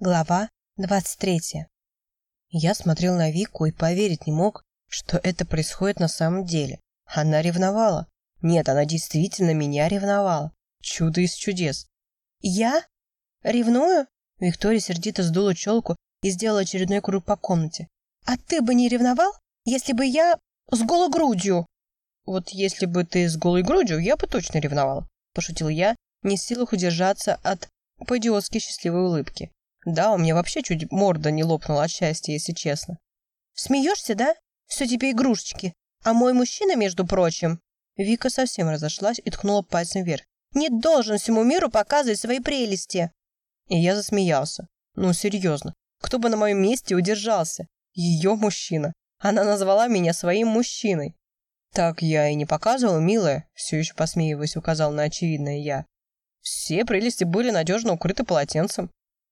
Глава 23. Я смотрел на Вику и поверить не мог, что это происходит на самом деле. Она ревновала. Нет, она действительно меня ревновала. Чудо из чудес. «Я? Ревную?» Виктория сердито сдула челку и сделала очередной круг по комнате. «А ты бы не ревновал, если бы я с голой грудью?» «Вот если бы ты с голой грудью, я бы точно ревновал», пошутил я, не в силах удержаться от по-идиотски счастливой улыбки. Да, у меня вообще чуть морда не лопнула от счастья, если честно. «Смеешься, да? Все тебе игрушечки. А мой мужчина, между прочим...» Вика совсем разошлась и ткнула пальцем вверх. «Не должен всему миру показывать свои прелести!» И я засмеялся. Ну, серьезно, кто бы на моем месте удержался? Ее мужчина. Она назвала меня своим мужчиной. Так я и не показывал, милая, все еще посмеиваясь, указал на очевидное я. Все прелести были надежно укрыты полотенцем.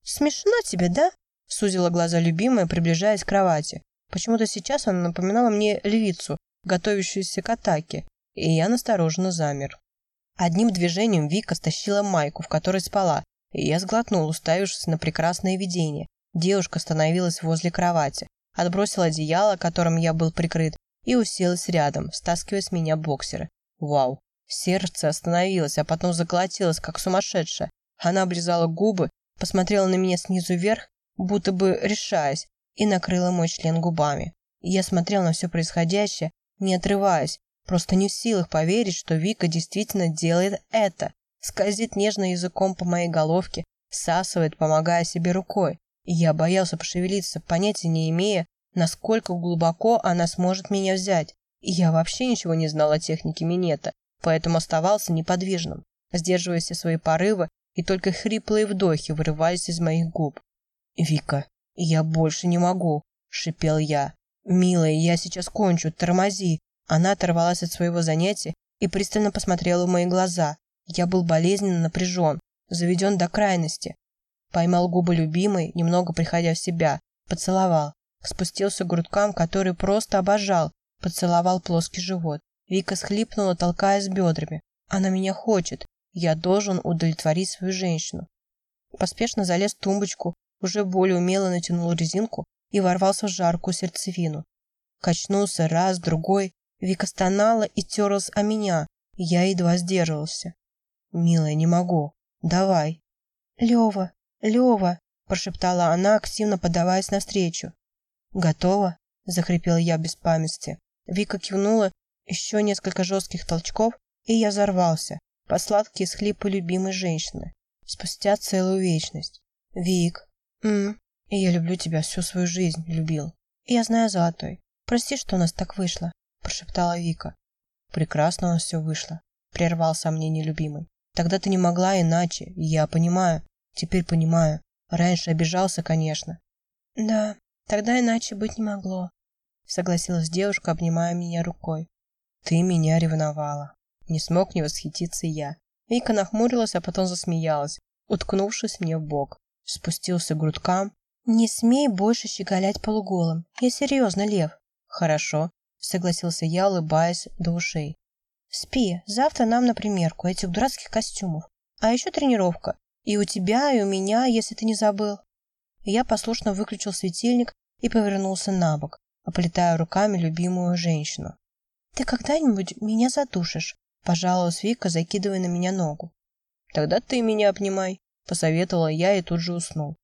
«Смешно тебе, да?» — сузила глаза любимая, приближаясь к кровати. Почему-то сейчас она напоминала мне львицу, готовящуюся к атаке, и я настороженно замер. Одним движением Вика стащила майку, в которой спала, и я сглотнул, уставившись на прекрасное видение. Девушка остановилась возле кровати, отбросила одеяло, которым я был прикрыт, и уселась рядом, стаскивая с меня боксеры. Вау! Сердце остановилось, а потом заколотилось, как сумасшедшее. Она облизала губы, посмотрела на меня снизу вверх, будто бы решаясь, и накрыла мой член губами. я смотрел на все происходящее, не отрываясь, просто не в силах поверить, что Вика действительно делает это. Скользит нежно языком по моей головке, всасывает, помогая себе рукой. Я боялся пошевелиться, понятия не имея, насколько глубоко она сможет меня взять. Я вообще ничего не знал о технике минета, поэтому оставался неподвижным, сдерживая все свои порывы, и только хриплые вдохи вырывались из моих губ. «Вика, я больше не могу», — шипел я. «Милая, я сейчас кончу, тормози». Она оторвалась от своего занятия и пристально посмотрела в мои глаза. Я был болезненно напряжен, заведен до крайности. Поймал губы любимой, немного приходя в себя, поцеловал. Спустился к грудкам, которые просто обожал, поцеловал плоский живот. Вика схлипнула, толкаясь бедрами. Она меня хочет. Я должен удовлетворить свою женщину. Поспешно залез в тумбочку, уже более умело натянул резинку и ворвался в жаркую сердцевину. Качнулся раз, другой. Вика стонала и терлась о меня. Я едва сдерживался. «Милая, не могу. Давай». «Лева, Лева», – прошептала она, активно подаваясь навстречу. «Готово?» – захрипел я без памяти. Вика кивнула еще несколько жестких толчков, и я взорвался, по сладкие схлипы любимой женщины. Спустя целую вечность. Вик, м, и я люблю тебя всю свою жизнь, любил. И я знаю, Золотой, прости, что у нас так вышло, прошептала Вика. Прекрасно у нас все вышло, прервал сомнение любимый. Тогда ты не могла иначе, я понимаю, теперь понимаю. Раньше обижался, конечно. Да, тогда иначе быть не могло, согласилась девушка, обнимая меня рукой. Ты меня ревновала. Не смог не восхититься я. Вика нахмурилась, а потом засмеялась, уткнувшись мне в бок. Спустился к грудкам. «Не смей больше щеголять полуголым. Я серьезно, Лев». «Хорошо», — согласился я, улыбаясь до ушей. «Спи. Завтра нам на примерку этих дурацких костюмов. А еще тренировка. И у тебя, и у меня, если ты не забыл». Я послушно выключил светильник и повернулся на бок, оплетая руками любимую женщину. «Ты когда-нибудь меня задушишь?» – пожаловалась Вика, закидывая на меня ногу. «Тогда ты меня обнимай», – посоветовала я и тут же уснул.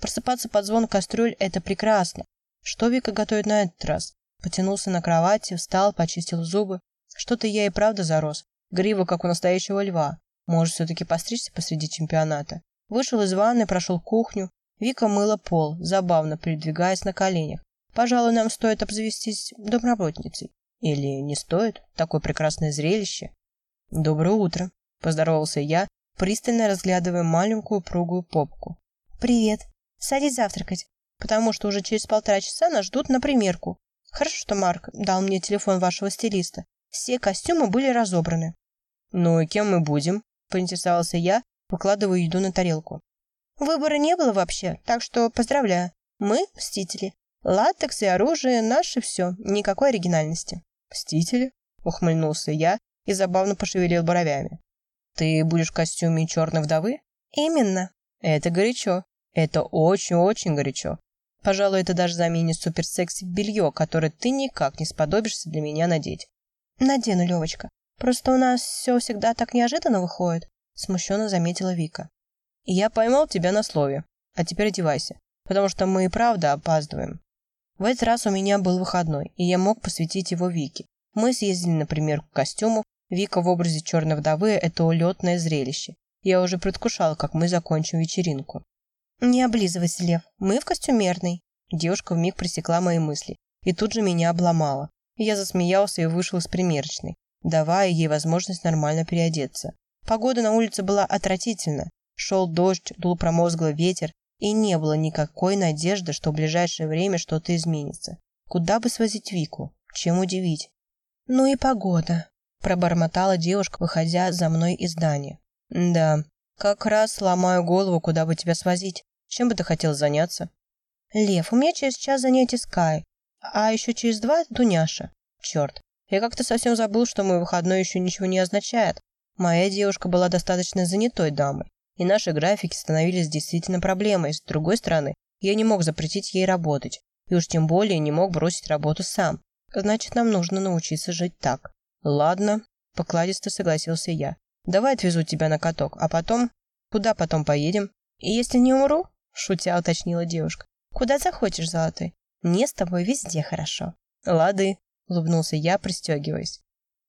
Просыпаться под звон кастрюль – это прекрасно. Что Вика готовит на этот раз? Потянулся на кровати, встал, почистил зубы. Что-то я и правда зарос. Грива, как у настоящего льва. Может, все-таки постричься посреди чемпионата. Вышел из ванны, прошел кухню. Вика мыла пол, забавно передвигаясь на коленях. Пожалуй, нам стоит обзавестись домработницей. Или не стоит? Такое прекрасное зрелище. Доброе утро, поздоровался я, пристально разглядывая маленькую пругую попку. Привет. Садись завтракать, потому что уже через полтора часа нас ждут на примерку. Хорошо, что Марк дал мне телефон вашего стилиста. Все костюмы были разобраны. Ну и кем мы будем? поинтересовался я, выкладывая еду на тарелку. Выбора не было вообще, так что поздравляю. Мы – мстители. Латекс и оружие – наше все, никакой оригинальности. «Мстители?» — ухмыльнулся я и забавно пошевелил бровями. «Ты будешь в костюме черной вдовы?» «Именно». «Это горячо. Это очень-очень горячо. Пожалуй, это даже заменит суперсекси белье, которое ты никак не сподобишься для меня надеть. Надену, Левочка. Просто у нас все всегда так неожиданно выходит, смущенно заметила Вика. Я поймал тебя на слове. А теперь одевайся, потому что мы и правда опаздываем. В этот раз у меня был выходной, и я мог посвятить его Вике. Мы съездили, например, к костюму. Вика в образе черной вдовы – это улетное зрелище. Я уже предвкушал, как мы закончим вечеринку. «Не облизывайся, Лев, мы в костюмерной». Девушка вмиг пресекла мои мысли и тут же меня обломала. Я засмеялся и вышел из примерочной, давая ей возможность нормально переодеться. Погода на улице была отвратительна. Шел дождь, дул промозглый ветер, и не было никакой надежды, что в ближайшее время что-то изменится. Куда бы свозить Вику? Чем удивить? «Ну и погода», – пробормотала девушка, выходя за мной из здания. «Да, как раз ломаю голову, куда бы тебя свозить. Чем бы ты хотел заняться?» «Лев, у меня через час занятие с Кай, а еще через два – Дуняша». «Черт, я как-то совсем забыл, что мой выходной еще ничего не означает. Моя девушка была достаточно занятой дамой, и наши графики становились действительно проблемой. С другой стороны, я не мог запретить ей работать, и уж тем более не мог бросить работу сам. Значит, нам нужно научиться жить так. Ладно, покладисто согласился я. Давай отвезу тебя на каток, а потом... Куда потом поедем? И если не умру? Шутя уточнила девушка. Куда захочешь, золотой? Мне с тобой везде хорошо. Лады, улыбнулся я, пристегиваясь.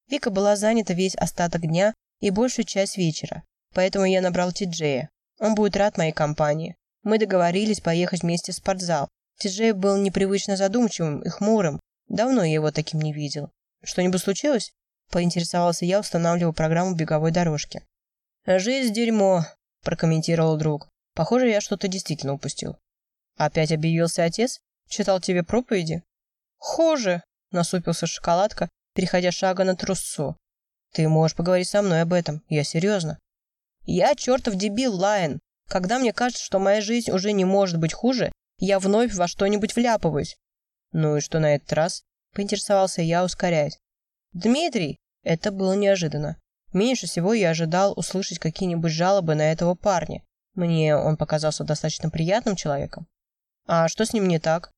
Вика была занята весь остаток дня и большую часть вечера, поэтому я набрал Тиджея. Он будет рад моей компании. Мы договорились поехать вместе в спортзал. Тиджей был непривычно задумчивым и хмурым, Давно я его таким не видел. Что-нибудь случилось? Поинтересовался я, устанавливая программу беговой дорожки. «Жизнь – дерьмо», – прокомментировал друг. «Похоже, я что-то действительно упустил». «Опять объявился отец? Читал тебе проповеди?» «Хуже», – насупился шоколадка, переходя шага на трусцо. «Ты можешь поговорить со мной об этом. Я серьезно». «Я чертов дебил, Лайн. Когда мне кажется, что моя жизнь уже не может быть хуже, я вновь во что-нибудь вляпываюсь. «Ну и что на этот раз?» – поинтересовался я, ускоряясь. «Дмитрий!» – это было неожиданно. Меньше всего я ожидал услышать какие-нибудь жалобы на этого парня. Мне он показался достаточно приятным человеком. «А что с ним не так?»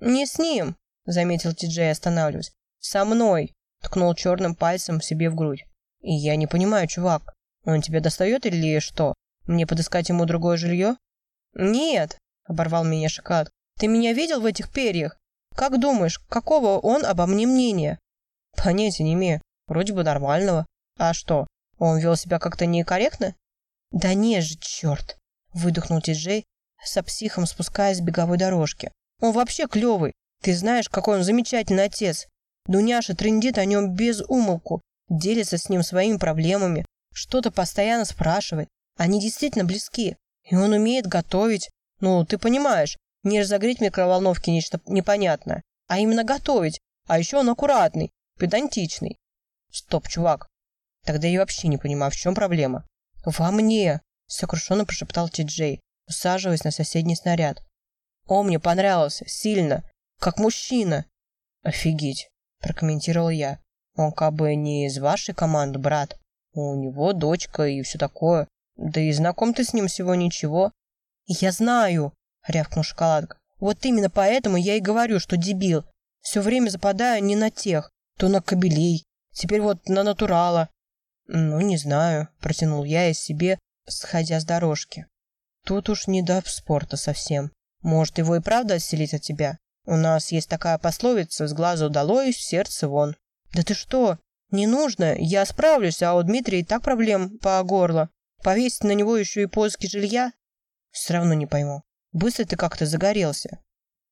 «Не с ним», – заметил Ти-Джей, останавливаясь. «Со мной!» – ткнул черным пальцем себе в грудь. «И я не понимаю, чувак, он тебя достает или что? Мне подыскать ему другое жилье?» «Нет», – оборвал меня шоколад. «Ты меня видел в этих перьях? Как думаешь, какого он обо мне мнения? Понятия не имею. Вроде бы нормального. А что, он вел себя как-то некорректно? Да не же, черт! Выдохнул Ти-Джей, со психом спускаясь с беговой дорожки. Он вообще клевый. Ты знаешь, какой он замечательный отец. Дуняша трындит о нем без умолку, делится с ним своими проблемами, что-то постоянно спрашивает. Они действительно близки. И он умеет готовить. Ну, ты понимаешь, не разогреть в микроволновке нечто непонятное, а именно готовить. А еще он аккуратный, педантичный. Стоп, чувак. Тогда я вообще не понимаю, в чем проблема. Во мне, сокрушенно прошептал Ти-Джей, усаживаясь на соседний снаряд. Он мне понравился, сильно, как мужчина. Офигеть, прокомментировал я. Он как бы не из вашей команды, брат. У него дочка и все такое. Да и знаком ты с ним всего ничего. Я знаю, — рявкнул шоколадка. «Вот именно поэтому я и говорю, что дебил. Все время западаю не на тех, то на кобелей, теперь вот на натурала». «Ну, не знаю», — протянул я из себе, сходя с дорожки. «Тут уж не до спорта совсем. Может, его и правда отселить от тебя? У нас есть такая пословица «с глазу долой, сердце вон». «Да ты что? Не нужно, я справлюсь, а у Дмитрия и так проблем по горло. Повесить на него еще и поиски жилья? Все равно не пойму. Быстро ты как-то загорелся.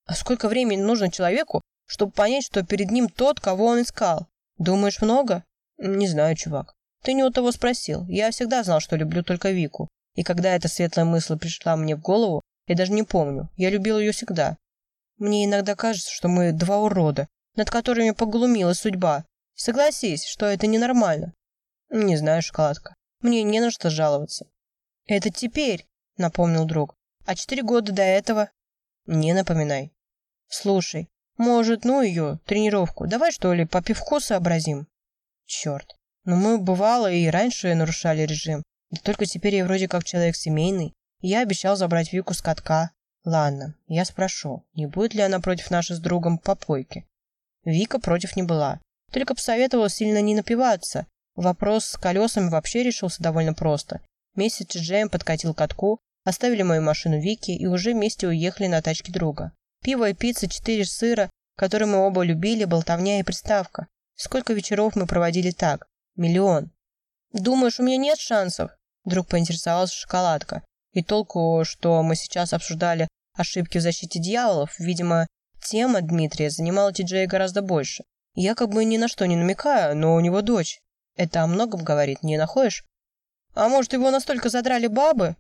А сколько времени нужно человеку, чтобы понять, что перед ним тот, кого он искал? Думаешь, много? Не знаю, чувак. Ты не у того спросил. Я всегда знал, что люблю только Вику. И когда эта светлая мысль пришла мне в голову, я даже не помню. Я любил ее всегда. Мне иногда кажется, что мы два урода, над которыми поглумила судьба. Согласись, что это ненормально. Не знаю, шоколадка. Мне не на что жаловаться. Это теперь, напомнил друг. А четыре года до этого? Не напоминай. Слушай, может, ну ее, тренировку, давай что ли по пивку сообразим? Черт, ну мы бывало и раньше нарушали режим. Да только теперь я вроде как человек семейный, Я обещал забрать Вику с катка. Ладно, я спрошу, не будет ли она против нашей с другом попойки. Вика против не была, только посоветовала сильно не напиваться. Вопрос с колесами вообще решился довольно просто. Вместе с Джеем подкатил катку, оставили мою машину Вики и уже вместе уехали на тачке друга. Пиво и пицца, четыре сыра, которые мы оба любили, болтовня и приставка. Сколько вечеров мы проводили так? Миллион. «Думаешь, у меня нет шансов?» Вдруг поинтересовалась шоколадка. И толку, что мы сейчас обсуждали ошибки в защите дьяволов, видимо, тема Дмитрия занимала Ти-Джея гораздо больше. Я как бы ни на что не намекаю, но у него дочь. Это о многом говорит, не находишь? А может, его настолько задрали бабы?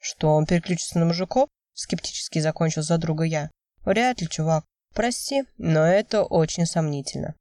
Что, он переключится на мужиков? Скептически закончил за друга я. Вряд ли, чувак. Прости, но это очень сомнительно.